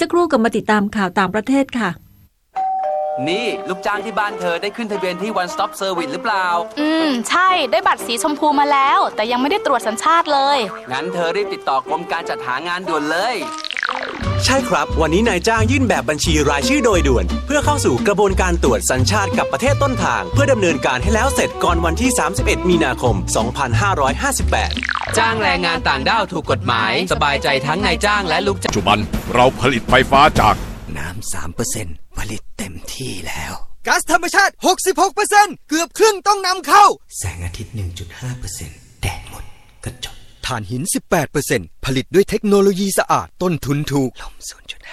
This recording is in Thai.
จะครู่กับมาติดตามข่าวต่างประเทศค่ะ นี่ ลูกจ้างที่บ้านเธอได้ขึ้นทะเบียนที่ One Stop Service หรือเปล่า อืม ใช่ได้บัตรสีชมพูมาแล้ว แต่ยังไม่ได้ตรวจสัญชาติเลย งั้นเธอรีบติดต่อกรมการจัดหางานด่วนเลย ใช่ครับ วันนี้นายจ้างยื่นแบบบัญชีรายชื่อโดยด่วน เพื่อเข้าสู่กระบวนการตรวจสัญชาติกับประเทศต้นทาง เพื่อดำเนินการให้แล้วเสร็จก่อนวันที่ 31 มีนาคม 2558 จ้างแรงงานต่างด้าวถูกกฎหมาย สบายใจทั้งนายจ้างและลูกจ้างปัจจุบันเราผลิตไฟฟ้าจากน้ำสามเปอร์เซ็นผลิตเต็มที่แล้วก๊าซธรรมชาติ 66%เกือบครึ่งต้องนำเข้า แสงอาทิตย์ 1.5%แดดหมดก็จบ ถ่านหิน 18%ผลิตด้วยเทคโนโลยีสะอาดต้นทุนถูกลม0.5